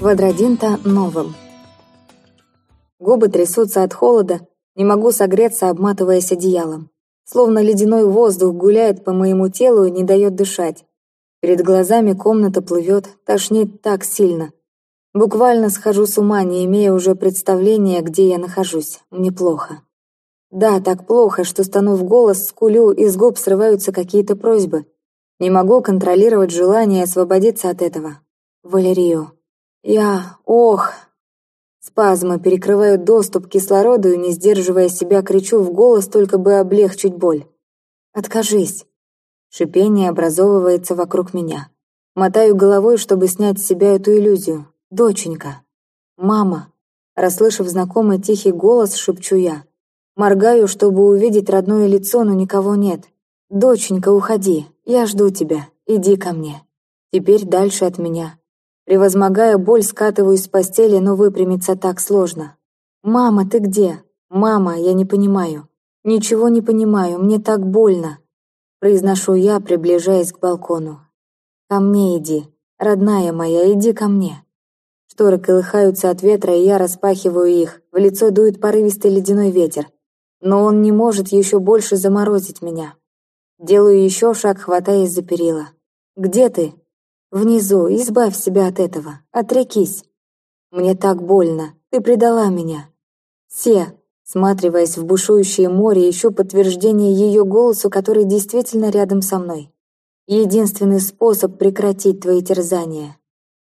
Квадродинта новым. Губы трясутся от холода, не могу согреться, обматываясь одеялом. Словно ледяной воздух гуляет по моему телу и не дает дышать. Перед глазами комната плывет, тошнит так сильно. Буквально схожу с ума, не имея уже представления, где я нахожусь. Мне плохо. Да, так плохо, что стану в голос, скулю, из губ срываются какие-то просьбы. Не могу контролировать желание освободиться от этого. Валерию. Я... Ох... Спазмы перекрывают доступ к кислороду и, не сдерживая себя, кричу в голос, только бы облегчить боль. «Откажись!» Шипение образовывается вокруг меня. Мотаю головой, чтобы снять с себя эту иллюзию. «Доченька!» «Мама!» Расслышав знакомый тихий голос, шепчу я. Моргаю, чтобы увидеть родное лицо, но никого нет. «Доченька, уходи! Я жду тебя! Иди ко мне!» Теперь дальше от меня. Превозмогая боль, скатываюсь с постели, но выпрямиться так сложно. «Мама, ты где? Мама, я не понимаю. Ничего не понимаю, мне так больно». Произношу я, приближаясь к балкону. «Ко мне иди. Родная моя, иди ко мне». Шторы колыхаются от ветра, и я распахиваю их. В лицо дует порывистый ледяной ветер. Но он не может еще больше заморозить меня. Делаю еще шаг, хватаясь за перила. «Где ты?» Внизу, избавь себя от этого, отрекись. Мне так больно, ты предала меня. Се, сматриваясь в бушующее море, ищу подтверждение ее голосу, который действительно рядом со мной. Единственный способ прекратить твои терзания.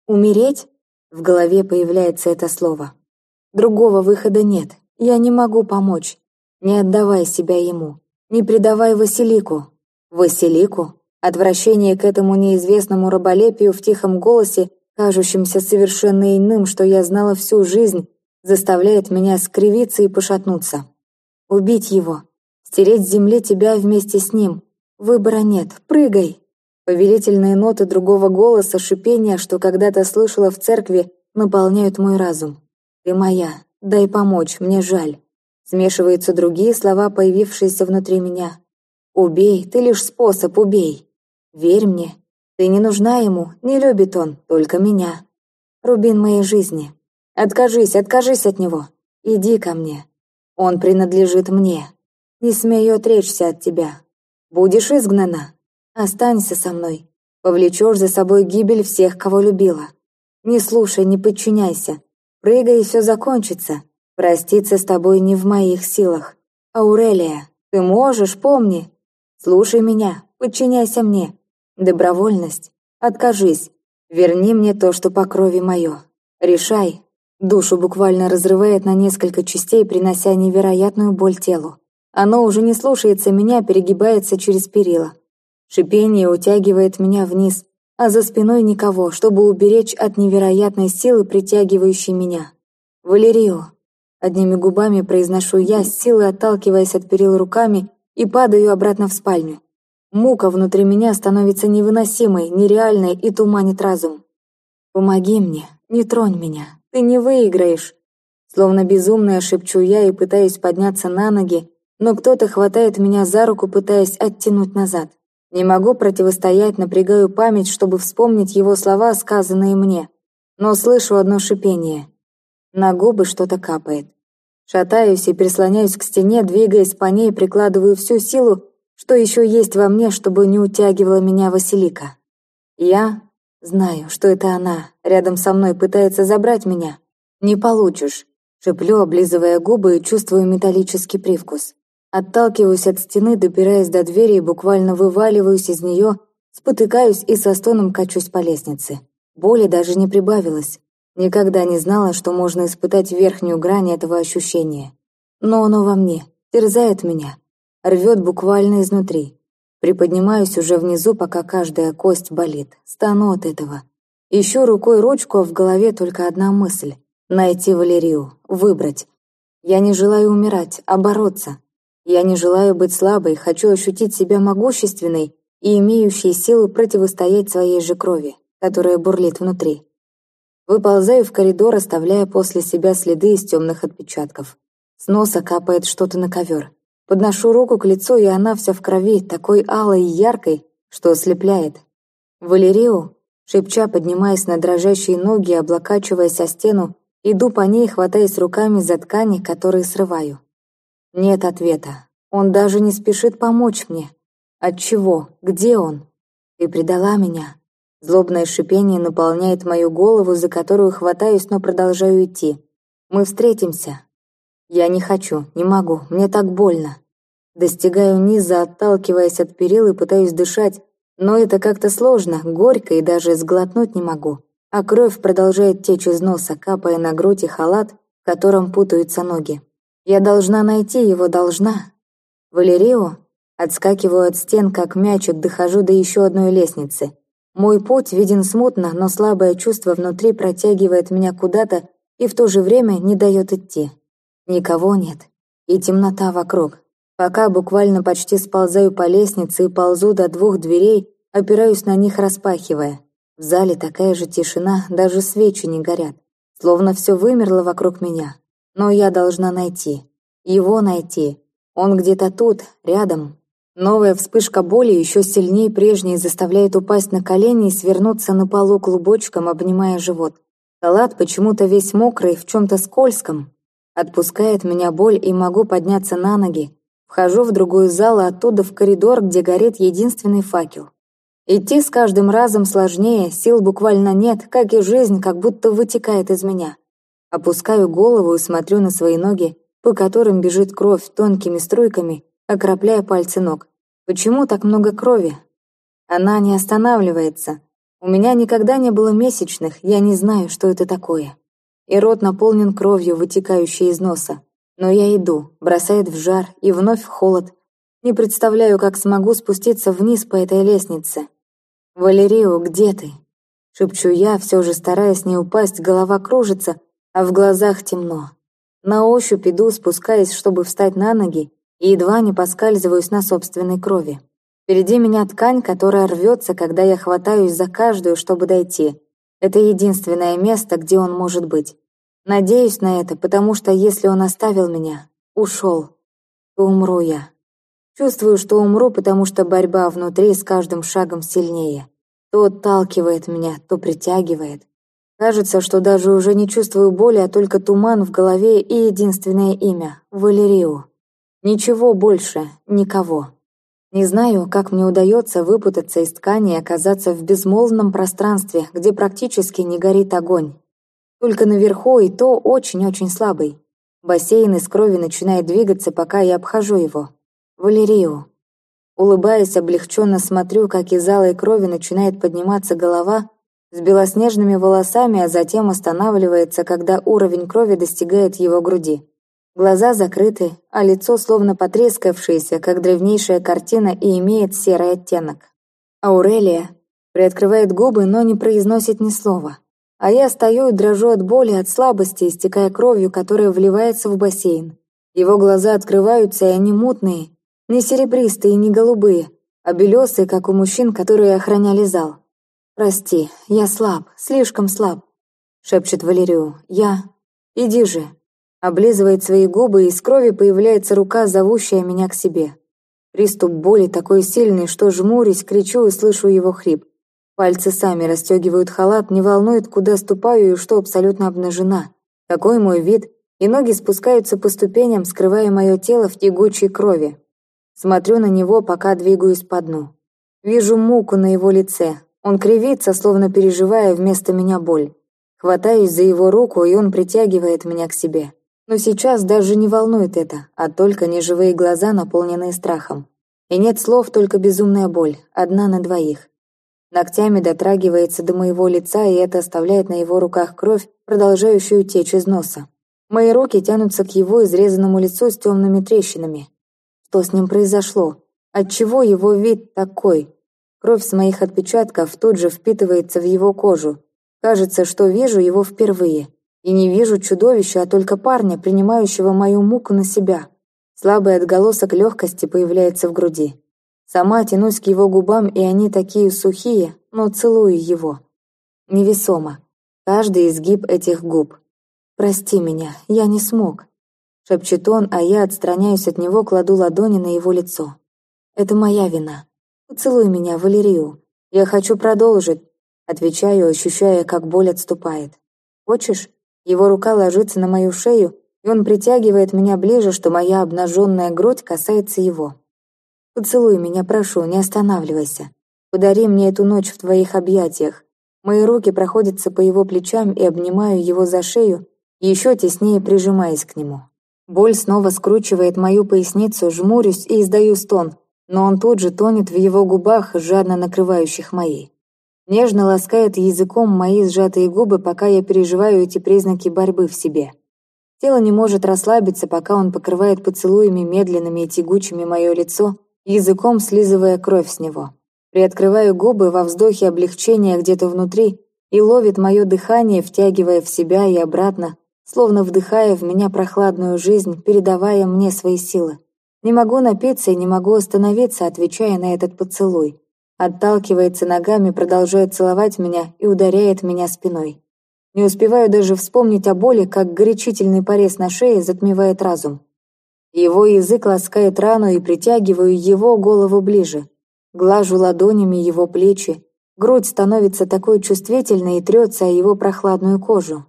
Умереть? В голове появляется это слово. Другого выхода нет, я не могу помочь. Не отдавай себя ему. Не предавай Василику. Василику? Отвращение к этому неизвестному раболепию в тихом голосе, кажущемся совершенно иным, что я знала всю жизнь, заставляет меня скривиться и пошатнуться. Убить его, стереть с земли тебя вместе с ним. Выбора нет, прыгай. Повелительные ноты другого голоса, шипения, что когда-то слышала в церкви, наполняют мой разум. Ты моя, дай помочь, мне жаль. Смешиваются другие слова, появившиеся внутри меня. Убей, ты лишь способ, убей. Верь мне, ты не нужна ему, не любит он, только меня. Рубин моей жизни. Откажись, откажись от него. Иди ко мне. Он принадлежит мне. Не смею отречься от тебя. Будешь изгнана. Останься со мной. Повлечешь за собой гибель всех, кого любила. Не слушай, не подчиняйся. Прыгай, и все закончится. Проститься с тобой не в моих силах. Аурелия, ты можешь, помни. Слушай меня, подчиняйся мне. Добровольность. Откажись. Верни мне то, что по крови мое. Решай. Душу буквально разрывает на несколько частей, принося невероятную боль телу. Оно уже не слушается меня, перегибается через перила. Шипение утягивает меня вниз, а за спиной никого, чтобы уберечь от невероятной силы, притягивающей меня. «Валерию!» Одними губами произношу я, с силой отталкиваясь от перил руками, и падаю обратно в спальню. Мука внутри меня становится невыносимой, нереальной и туманит разум. «Помоги мне, не тронь меня, ты не выиграешь!» Словно безумная шепчу я и пытаюсь подняться на ноги, но кто-то хватает меня за руку, пытаясь оттянуть назад. Не могу противостоять, напрягаю память, чтобы вспомнить его слова, сказанные мне. Но слышу одно шипение. На губы что-то капает. Шатаюсь и прислоняюсь к стене, двигаясь по ней, прикладываю всю силу, что еще есть во мне, чтобы не утягивала меня Василика? Я знаю, что это она, рядом со мной пытается забрать меня. Не получишь. Шеплю, облизывая губы и чувствую металлический привкус. Отталкиваюсь от стены, добираясь до двери и буквально вываливаюсь из нее, спотыкаюсь и со стоном качусь по лестнице. Боли даже не прибавилось. Никогда не знала, что можно испытать верхнюю грань этого ощущения. Но оно во мне, терзает меня, Рвет буквально изнутри. Приподнимаюсь уже внизу, пока каждая кость болит. Стану от этого. Ищу рукой ручку, а в голове только одна мысль. Найти Валерию. Выбрать. Я не желаю умирать, а бороться. Я не желаю быть слабой, хочу ощутить себя могущественной и имеющей силу противостоять своей же крови, которая бурлит внутри. Выползаю в коридор, оставляя после себя следы из темных отпечатков. С носа капает что-то на ковер. Подношу руку к лицу, и она вся в крови, такой алой и яркой, что ослепляет. Валерию Шепча, поднимаясь на дрожащие ноги и облокачиваясь о стену, иду по ней, хватаясь руками за ткани, которые срываю. Нет ответа. Он даже не спешит помочь мне. От чего? Где он? Ты предала меня. Злобное шипение наполняет мою голову, за которую хватаюсь, но продолжаю идти. Мы встретимся. Я не хочу, не могу, мне так больно. Достигаю низа, отталкиваясь от перил и пытаюсь дышать, но это как-то сложно, горько и даже сглотнуть не могу. А кровь продолжает течь из носа, капая на грудь и халат, в котором путаются ноги. Я должна найти его, должна. Валерио? Отскакиваю от стен, как мячик, дохожу до еще одной лестницы. Мой путь виден смутно, но слабое чувство внутри протягивает меня куда-то и в то же время не дает идти. Никого нет. И темнота вокруг. Пока буквально почти сползаю по лестнице и ползу до двух дверей, опираюсь на них, распахивая. В зале такая же тишина, даже свечи не горят. Словно все вымерло вокруг меня. Но я должна найти. Его найти. Он где-то тут, рядом. Новая вспышка боли еще сильнее прежней заставляет упасть на колени и свернуться на полу клубочком, обнимая живот. Халат почему-то весь мокрый, в чем-то скользком. Отпускает меня боль и могу подняться на ноги, Вхожу в другую зал, а оттуда в коридор, где горит единственный факел. Идти с каждым разом сложнее, сил буквально нет, как и жизнь как будто вытекает из меня. Опускаю голову и смотрю на свои ноги, по которым бежит кровь тонкими струйками, окропляя пальцы ног. Почему так много крови? Она не останавливается. У меня никогда не было месячных, я не знаю, что это такое. И рот наполнен кровью, вытекающей из носа. Но я иду, бросает в жар и вновь в холод. Не представляю, как смогу спуститься вниз по этой лестнице. «Валерио, где ты?» Шепчу я, все же стараясь не упасть, голова кружится, а в глазах темно. На ощупь иду, спускаясь, чтобы встать на ноги, и едва не поскальзываюсь на собственной крови. Впереди меня ткань, которая рвется, когда я хватаюсь за каждую, чтобы дойти. Это единственное место, где он может быть. Надеюсь на это, потому что если он оставил меня, ушел, то умру я. Чувствую, что умру, потому что борьба внутри с каждым шагом сильнее. То отталкивает меня, то притягивает. Кажется, что даже уже не чувствую боли, а только туман в голове и единственное имя — Валерио. Ничего больше, никого. Не знаю, как мне удается выпутаться из ткани и оказаться в безмолвном пространстве, где практически не горит огонь. Только наверху и то очень-очень слабый. Бассейн из крови начинает двигаться, пока я обхожу его. Валерию. Улыбаясь, облегченно смотрю, как из алой крови начинает подниматься голова с белоснежными волосами, а затем останавливается, когда уровень крови достигает его груди. Глаза закрыты, а лицо словно потрескавшееся, как древнейшая картина и имеет серый оттенок. Аурелия приоткрывает губы, но не произносит ни слова. А я стою и дрожу от боли, от слабости, истекая кровью, которая вливается в бассейн. Его глаза открываются, и они мутные, не серебристые, не голубые, а белесые, как у мужчин, которые охраняли зал. «Прости, я слаб, слишком слаб», — шепчет Валерию. «Я... Иди же». Облизывает свои губы, и из крови появляется рука, зовущая меня к себе. Приступ боли такой сильный, что жмурюсь, кричу и слышу его хрип. Пальцы сами расстегивают халат, не волнует, куда ступаю и что абсолютно обнажена. Какой мой вид, и ноги спускаются по ступеням, скрывая мое тело в тягучей крови. Смотрю на него, пока двигаюсь по дну. Вижу муку на его лице. Он кривится, словно переживая вместо меня боль. Хватаюсь за его руку, и он притягивает меня к себе. Но сейчас даже не волнует это, а только неживые глаза, наполненные страхом. И нет слов, только безумная боль, одна на двоих. Ногтями дотрагивается до моего лица, и это оставляет на его руках кровь, продолжающую течь из носа. Мои руки тянутся к его изрезанному лицу с темными трещинами. Что с ним произошло? Отчего его вид такой? Кровь с моих отпечатков тут же впитывается в его кожу. Кажется, что вижу его впервые. И не вижу чудовища, а только парня, принимающего мою муку на себя. Слабый отголосок легкости появляется в груди. Сама тянусь к его губам, и они такие сухие, но целую его. Невесомо. Каждый изгиб этих губ. «Прости меня, я не смог», — шепчет он, а я отстраняюсь от него, кладу ладони на его лицо. «Это моя вина. Поцелуй меня, Валерию. Я хочу продолжить. Отвечаю, ощущая, как боль отступает. «Хочешь?» Его рука ложится на мою шею, и он притягивает меня ближе, что моя обнаженная грудь касается его. «Поцелуй меня, прошу, не останавливайся. Подари мне эту ночь в твоих объятиях». Мои руки проходятся по его плечам и обнимаю его за шею, еще теснее прижимаясь к нему. Боль снова скручивает мою поясницу, жмурюсь и издаю стон, но он тут же тонет в его губах, жадно накрывающих мои. Нежно ласкает языком мои сжатые губы, пока я переживаю эти признаки борьбы в себе. Тело не может расслабиться, пока он покрывает поцелуями медленными и тягучими мое лицо, языком слизывая кровь с него. Приоткрываю губы во вздохе облегчения где-то внутри и ловит мое дыхание, втягивая в себя и обратно, словно вдыхая в меня прохладную жизнь, передавая мне свои силы. Не могу напиться и не могу остановиться, отвечая на этот поцелуй. Отталкивается ногами, продолжает целовать меня и ударяет меня спиной. Не успеваю даже вспомнить о боли, как горячительный порез на шее затмевает разум. Его язык ласкает рану и притягиваю его голову ближе. Глажу ладонями его плечи. Грудь становится такой чувствительной и трется о его прохладную кожу.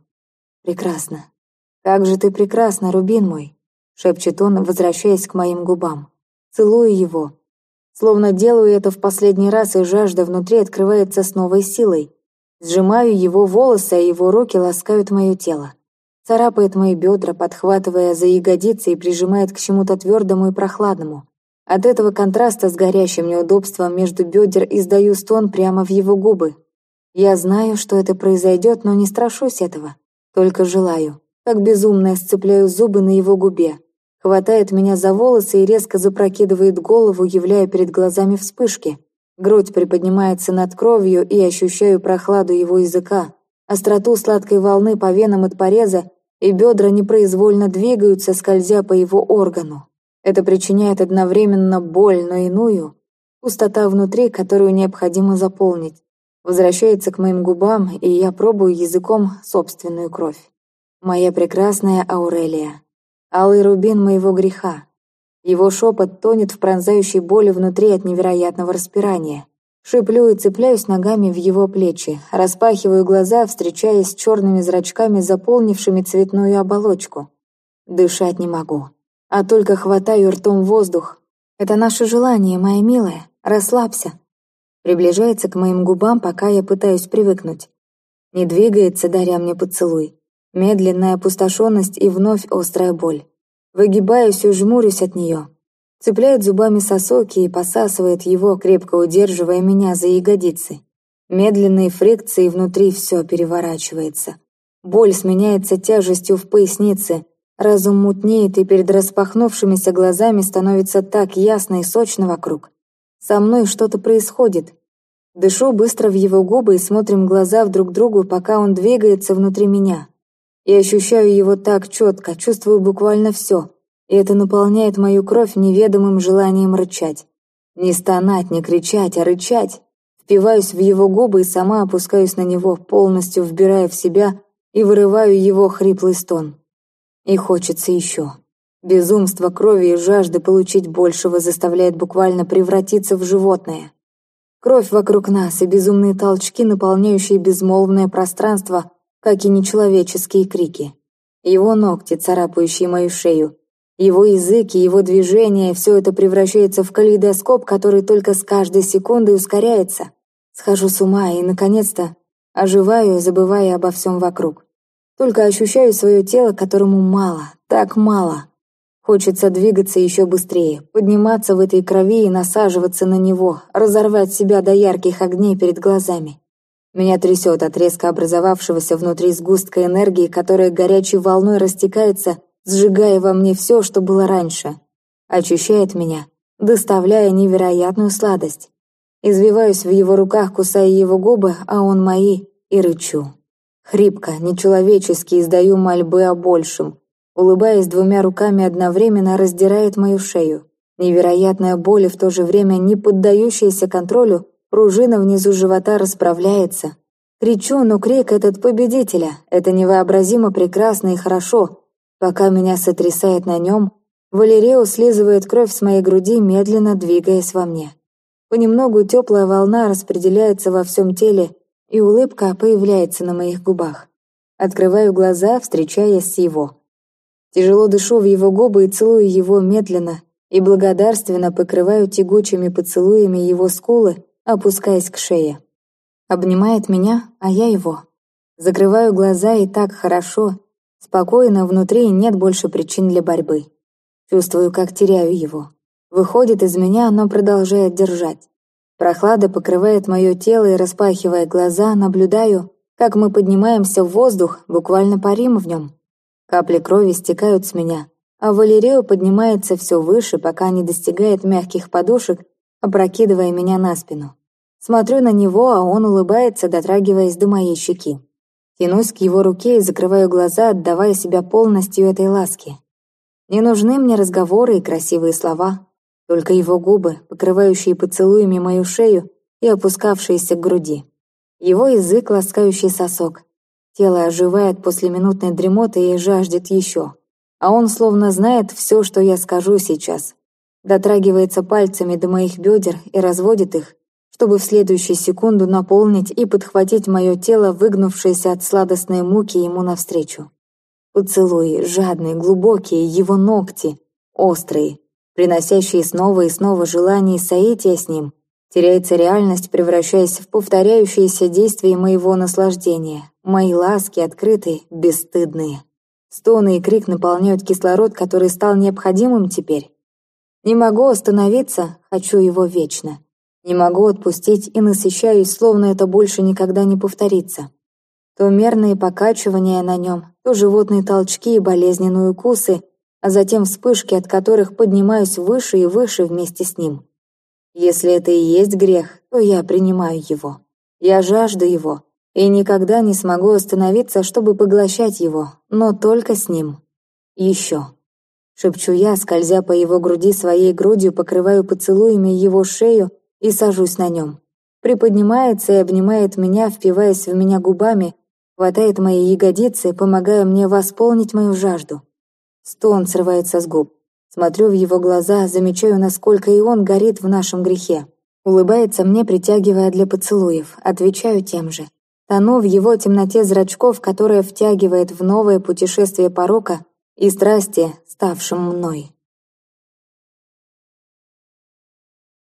Прекрасно. Как же ты прекрасна, Рубин мой, шепчет он, возвращаясь к моим губам. Целую его, Словно делаю это в последний раз, и жажда внутри открывается с новой силой. Сжимаю его волосы, а его руки ласкают мое тело. Царапает мои бедра, подхватывая за ягодицы и прижимает к чему-то твердому и прохладному. От этого контраста с горящим неудобством между бедер издаю стон прямо в его губы. Я знаю, что это произойдет, но не страшусь этого. Только желаю. Как безумно сцепляю зубы на его губе хватает меня за волосы и резко запрокидывает голову, являя перед глазами вспышки. Грудь приподнимается над кровью и ощущаю прохладу его языка, остроту сладкой волны по венам от пореза, и бедра непроизвольно двигаются, скользя по его органу. Это причиняет одновременно боль, но иную, пустота внутри, которую необходимо заполнить. Возвращается к моим губам, и я пробую языком собственную кровь. Моя прекрасная Аурелия алый рубин моего греха. Его шепот тонет в пронзающей боли внутри от невероятного распирания. Шиплю и цепляюсь ногами в его плечи, распахиваю глаза, встречаясь с черными зрачками, заполнившими цветную оболочку. Дышать не могу, а только хватаю ртом воздух. Это наше желание, моя милая, расслабься. Приближается к моим губам, пока я пытаюсь привыкнуть. Не двигается, даря мне поцелуй. Медленная опустошенность и вновь острая боль. Выгибаюсь и жмурюсь от нее. Цепляет зубами сосоки и посасывает его, крепко удерживая меня за ягодицы. Медленные фрикции внутри все переворачивается. Боль сменяется тяжестью в пояснице, разум мутнеет и перед распахнувшимися глазами становится так ясно и сочно вокруг. Со мной что-то происходит. Дышу быстро в его губы и смотрим глаза в друг другу, пока он двигается внутри меня. И ощущаю его так четко, чувствую буквально все. И это наполняет мою кровь неведомым желанием рычать. Не стонать, не кричать, а рычать. Впиваюсь в его губы и сама опускаюсь на него, полностью вбирая в себя и вырываю его хриплый стон. И хочется еще. Безумство крови и жажды получить большего заставляет буквально превратиться в животное. Кровь вокруг нас и безумные толчки, наполняющие безмолвное пространство, как и нечеловеческие крики. Его ногти, царапающие мою шею, его язык и его движения, все это превращается в калейдоскоп, который только с каждой секундой ускоряется. Схожу с ума и, наконец-то, оживаю, забывая обо всем вокруг. Только ощущаю свое тело, которому мало, так мало. Хочется двигаться еще быстрее, подниматься в этой крови и насаживаться на него, разорвать себя до ярких огней перед глазами. Меня трясет от резко образовавшегося внутри сгустка энергии, которая горячей волной растекается, сжигая во мне все, что было раньше. Очищает меня, доставляя невероятную сладость. Извиваюсь в его руках, кусая его губы, а он мои, и рычу. Хрипко, нечеловечески издаю мольбы о большем. Улыбаясь двумя руками одновременно, раздирает мою шею. Невероятная боль и в то же время не поддающаяся контролю Пружина внизу живота расправляется. Кричу, но крик этот победителя. Это невообразимо прекрасно и хорошо. Пока меня сотрясает на нем, Валерео слизывает кровь с моей груди, медленно двигаясь во мне. Понемногу теплая волна распределяется во всем теле, и улыбка появляется на моих губах. Открываю глаза, встречаясь с его. Тяжело дышу в его губы и целую его медленно, и благодарственно покрываю тягучими поцелуями его скулы, опускаясь к шее. Обнимает меня, а я его. Закрываю глаза и так хорошо, спокойно, внутри нет больше причин для борьбы. Чувствую, как теряю его. Выходит из меня, но продолжает держать. Прохлада покрывает мое тело и, распахивая глаза, наблюдаю, как мы поднимаемся в воздух, буквально парим в нем. Капли крови стекают с меня, а Валерео поднимается все выше, пока не достигает мягких подушек, опрокидывая меня на спину. Смотрю на него, а он улыбается, дотрагиваясь до моей щеки. Тянусь к его руке и закрываю глаза, отдавая себя полностью этой ласке. Не нужны мне разговоры и красивые слова, только его губы, покрывающие поцелуями мою шею и опускавшиеся к груди. Его язык, ласкающий сосок. Тело оживает после минутной дремоты и жаждет еще. А он словно знает все, что я скажу сейчас. Дотрагивается пальцами до моих бедер и разводит их, чтобы в следующую секунду наполнить и подхватить мое тело, выгнувшееся от сладостной муки ему навстречу. Поцелуи, жадные, глубокие, его ногти, острые, приносящие снова и снова желание соития с ним. Теряется реальность, превращаясь в повторяющиеся действия моего наслаждения. Мои ласки открытые, бесстыдные. Стоны и крик наполняют кислород, который стал необходимым теперь. Не могу остановиться, хочу его вечно. Не могу отпустить и насыщаюсь, словно это больше никогда не повторится. То мерные покачивания на нем, то животные толчки и болезненные укусы, а затем вспышки, от которых поднимаюсь выше и выше вместе с ним. Если это и есть грех, то я принимаю его. Я жажду его, и никогда не смогу остановиться, чтобы поглощать его, но только с ним. Еще. Шепчу я, скользя по его груди своей грудью, покрываю поцелуями его шею и сажусь на нем. Приподнимается и обнимает меня, впиваясь в меня губами, хватает мои ягодицы, помогая мне восполнить мою жажду. Стон срывается с губ. Смотрю в его глаза, замечаю, насколько и он горит в нашем грехе. Улыбается мне, притягивая для поцелуев. Отвечаю тем же. Тону в его темноте зрачков, которая втягивает в новое путешествие порока и страсти, ставшим мной.